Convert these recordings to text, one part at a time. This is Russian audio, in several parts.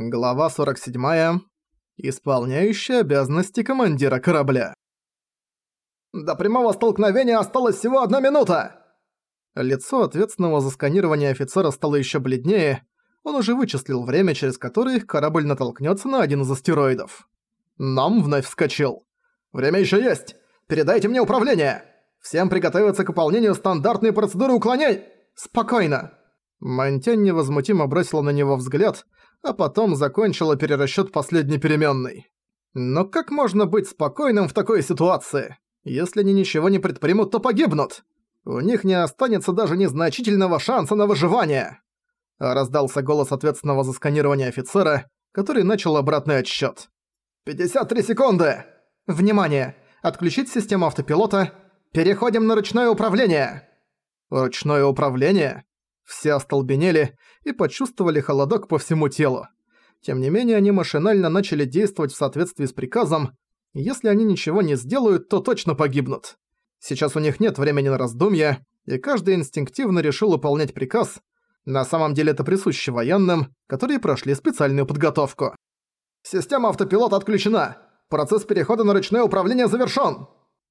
Глава 47. Исполняющий обязанности командира корабля. «До прямого столкновения осталась всего одна минута!» Лицо ответственного за сканирование офицера стало еще бледнее. Он уже вычислил время, через которое их корабль натолкнется на один из астероидов. Нам вновь вскочил. «Время еще есть! Передайте мне управление! Всем приготовиться к выполнению стандартной процедуры уклонений!» «Спокойно!» Монтянь невозмутимо бросила на него взгляд – а потом закончила перерасчёт последней переменной. Но как можно быть спокойным в такой ситуации? Если они ничего не предпримут, то погибнут. У них не останется даже незначительного шанса на выживание. Раздался голос ответственного за сканирование офицера, который начал обратный отсчёт. «53 секунды! Внимание! Отключить систему автопилота. Переходим на ручное управление!» «Ручное управление?» Все остолбенели и почувствовали холодок по всему телу. Тем не менее, они машинально начали действовать в соответствии с приказом. Если они ничего не сделают, то точно погибнут. Сейчас у них нет времени на раздумья, и каждый инстинктивно решил выполнять приказ. На самом деле это присуще военным, которые прошли специальную подготовку. «Система автопилота отключена! Процесс перехода на ручное управление завершён!»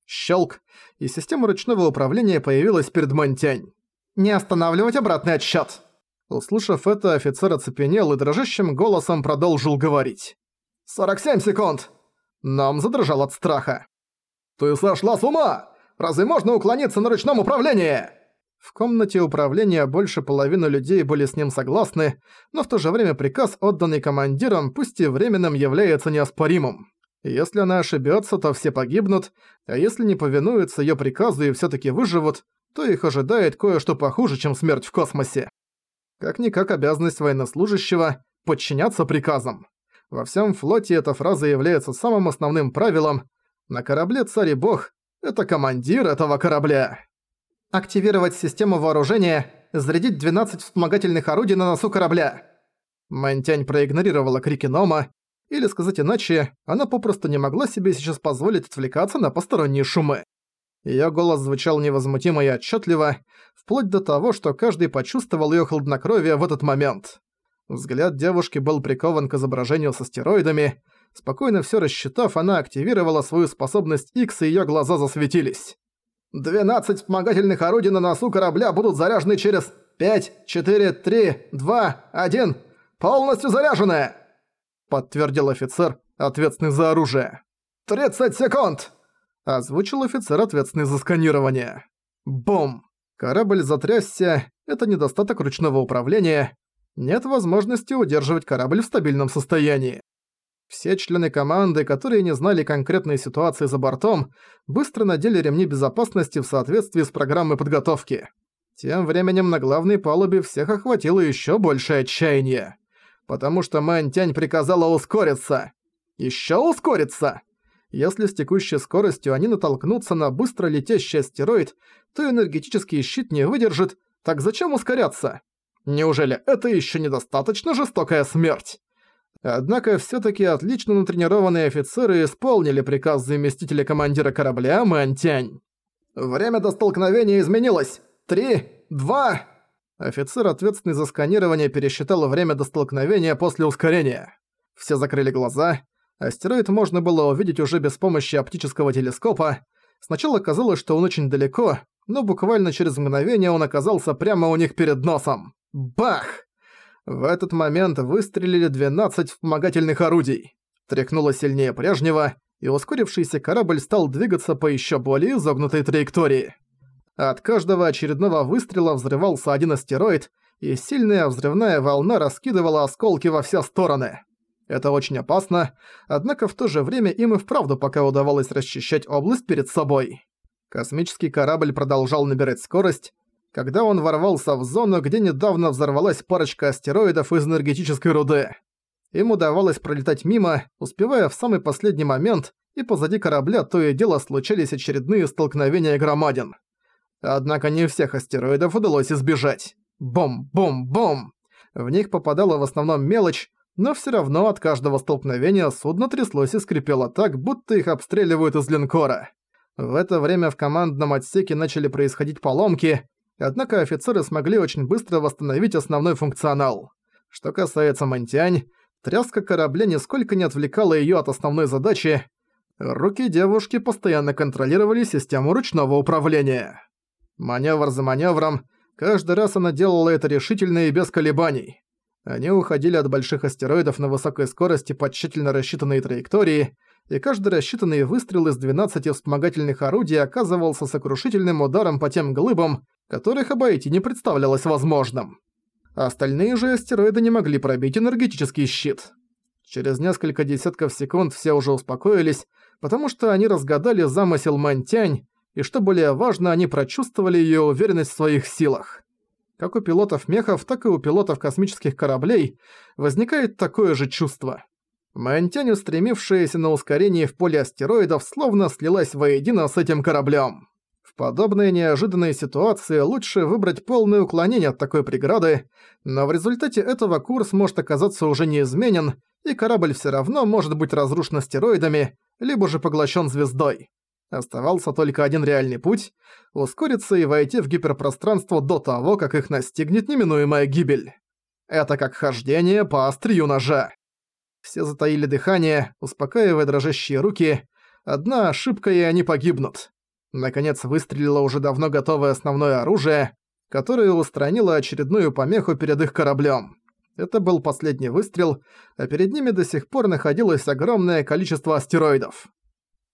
Щелк, и система ручного управления появилась перед Монтянь. Не останавливать обратный отсчёт!» Услышав это, офицер оцепенел и дрожащим голосом продолжил говорить. «47 секунд!» Нам задрожал от страха. «Ты сошла с ума! Разве можно уклониться на ручном управлении?» В комнате управления больше половины людей были с ним согласны, но в то же время приказ, отданный командиром, пусть и временным, является неоспоримым. Если она ошибется, то все погибнут, а если не повинуются ее приказу и все таки выживут, то их ожидает кое-что похуже, чем смерть в космосе. Как-никак обязанность военнослужащего – подчиняться приказам. Во всем флоте эта фраза является самым основным правилом. На корабле царь и бог – это командир этого корабля. Активировать систему вооружения, зарядить 12 вспомогательных орудий на носу корабля. Мантянь проигнорировала крики Нома, или сказать иначе, она попросту не могла себе сейчас позволить отвлекаться на посторонние шумы. Её голос звучал невозмутимо и отчётливо, вплоть до того, что каждый почувствовал её хладнокровие в этот момент. Взгляд девушки был прикован к изображению с астероидами. Спокойно всё рассчитав, она активировала свою способность X, и её глаза засветились. «Двенадцать вспомогательных орудий на носу корабля будут заряжены через пять, четыре, три, два, один. Полностью заряжены!» Подтвердил офицер, ответственный за оружие. «Тридцать секунд!» Озвучил офицер, ответственный за сканирование. Бум! Корабль затрясся, это недостаток ручного управления. Нет возможности удерживать корабль в стабильном состоянии. Все члены команды, которые не знали конкретной ситуации за бортом, быстро надели ремни безопасности в соответствии с программой подготовки. Тем временем на главной палубе всех охватило еще большее отчаяние. Потому что Мэнтянь приказала ускориться. Еще ускориться! Если с текущей скоростью они натолкнутся на быстро летящий астероид, то энергетический щит не выдержит, так зачем ускоряться? Неужели это еще недостаточно жестокая смерть? Однако всё-таки отлично натренированные офицеры исполнили приказ заместителя командира корабля Мантянь. «Время до столкновения изменилось! Три, два...» Офицер, ответственный за сканирование, пересчитал время до столкновения после ускорения. Все закрыли глаза, Астероид можно было увидеть уже без помощи оптического телескопа. Сначала казалось, что он очень далеко, но буквально через мгновение он оказался прямо у них перед носом. Бах! В этот момент выстрелили 12 вспомогательных орудий. Тряхнуло сильнее прежнего, и ускорившийся корабль стал двигаться по еще более изогнутой траектории. От каждого очередного выстрела взрывался один астероид, и сильная взрывная волна раскидывала осколки во все стороны. Это очень опасно, однако в то же время им и вправду пока удавалось расчищать область перед собой. Космический корабль продолжал набирать скорость, когда он ворвался в зону, где недавно взорвалась парочка астероидов из энергетической руды. Им удавалось пролетать мимо, успевая в самый последний момент, и позади корабля то и дело случались очередные столкновения громадин. Однако не всех астероидов удалось избежать. Бом-бом-бом! В них попадала в основном мелочь, но всё равно от каждого столкновения судно тряслось и скрипело так, будто их обстреливают из линкора. В это время в командном отсеке начали происходить поломки, однако офицеры смогли очень быстро восстановить основной функционал. Что касается Монтянь, Тряска корабля нисколько не отвлекала её от основной задачи. Руки девушки постоянно контролировали систему ручного управления. Маневр за маневром, каждый раз она делала это решительно и без колебаний. Они уходили от больших астероидов на высокой скорости по тщательно рассчитанной траектории, и каждый рассчитанный выстрел из 12 вспомогательных орудий оказывался сокрушительным ударом по тем глыбам, которых обойти не представлялось возможным. Остальные же астероиды не могли пробить энергетический щит. Через несколько десятков секунд все уже успокоились, потому что они разгадали замысел Мантянь, и что более важно, они прочувствовали её уверенность в своих силах. Как у пилотов мехов, так и у пилотов космических кораблей возникает такое же чувство. Мантянь, устремившаяся на ускорение в поле астероидов, словно слилась воедино с этим кораблем. В подобной неожиданной ситуации лучше выбрать полное уклонение от такой преграды, но в результате этого курс может оказаться уже неизменен, и корабль все равно может быть разрушен астероидами, либо же поглощен звездой. Оставался только один реальный путь – ускориться и войти в гиперпространство до того, как их настигнет неминуемая гибель. Это как хождение по острию ножа. Все затаили дыхание, успокаивая дрожащие руки. Одна ошибка, и они погибнут. Наконец выстрелило уже давно готовое основное оружие, которое устранило очередную помеху перед их кораблем. Это был последний выстрел, а перед ними до сих пор находилось огромное количество астероидов.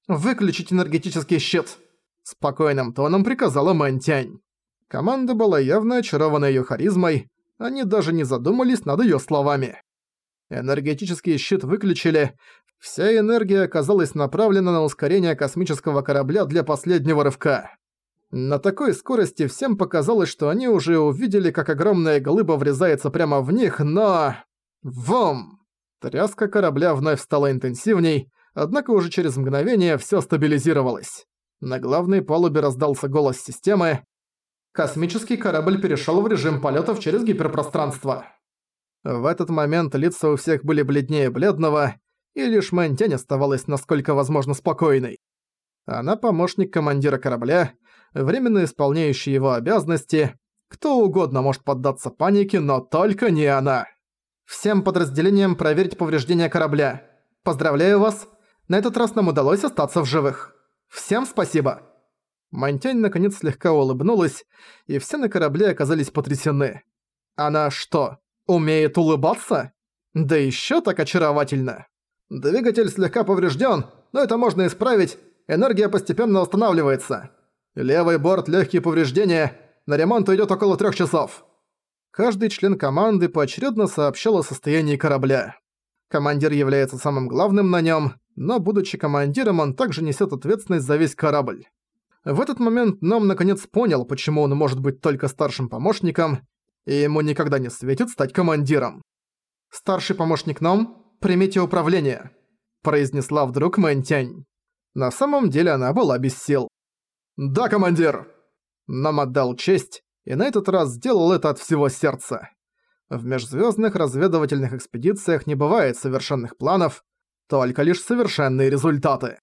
«Выключить энергетический щит!» Спокойным тоном приказала Мэнтянь. Команда была явно очарована её харизмой, они даже не задумались над её словами. Энергетический щит выключили, вся энергия оказалась направлена на ускорение космического корабля для последнего рывка. На такой скорости всем показалось, что они уже увидели, как огромная глыба врезается прямо в них, но... Вом! Тряска корабля вновь стала интенсивней, однако уже через мгновение всё стабилизировалось. На главной палубе раздался голос системы. Космический корабль перешёл в режим полётов через гиперпространство. В этот момент лица у всех были бледнее бледного, и лишь Мэнтянь оставалась насколько возможно спокойной. Она помощник командира корабля, временно исполняющий его обязанности. Кто угодно может поддаться панике, но только не она. Всем подразделениям проверить повреждения корабля. Поздравляю вас, на этот раз нам удалось остаться в живых. Всем спасибо!» Монтянь наконец слегка улыбнулась, и все на корабле оказались потрясены. Она что, умеет улыбаться? Да ещё так очаровательно. Двигатель слегка повреждён, но это можно исправить, энергия постепенно восстанавливается. Левый борт легкие повреждения, на ремонт уйдёт около трёх часов. Каждый член команды поочередно сообщал о состоянии корабля. Командир является самым главным на нём, но, будучи командиром, он также несет ответственность за весь корабль. В этот момент Ном наконец понял, почему он может быть только старшим помощником, и ему никогда не светит стать командиром. «Старший помощник Ном, примите управление», произнесла вдруг Мэнтянь. На самом деле она была без сил. «Да, командир!» Нам отдал честь, и на этот раз сделал это от всего сердца. В межзвездных разведывательных экспедициях не бывает совершенных планов, только лишь совершенные результаты.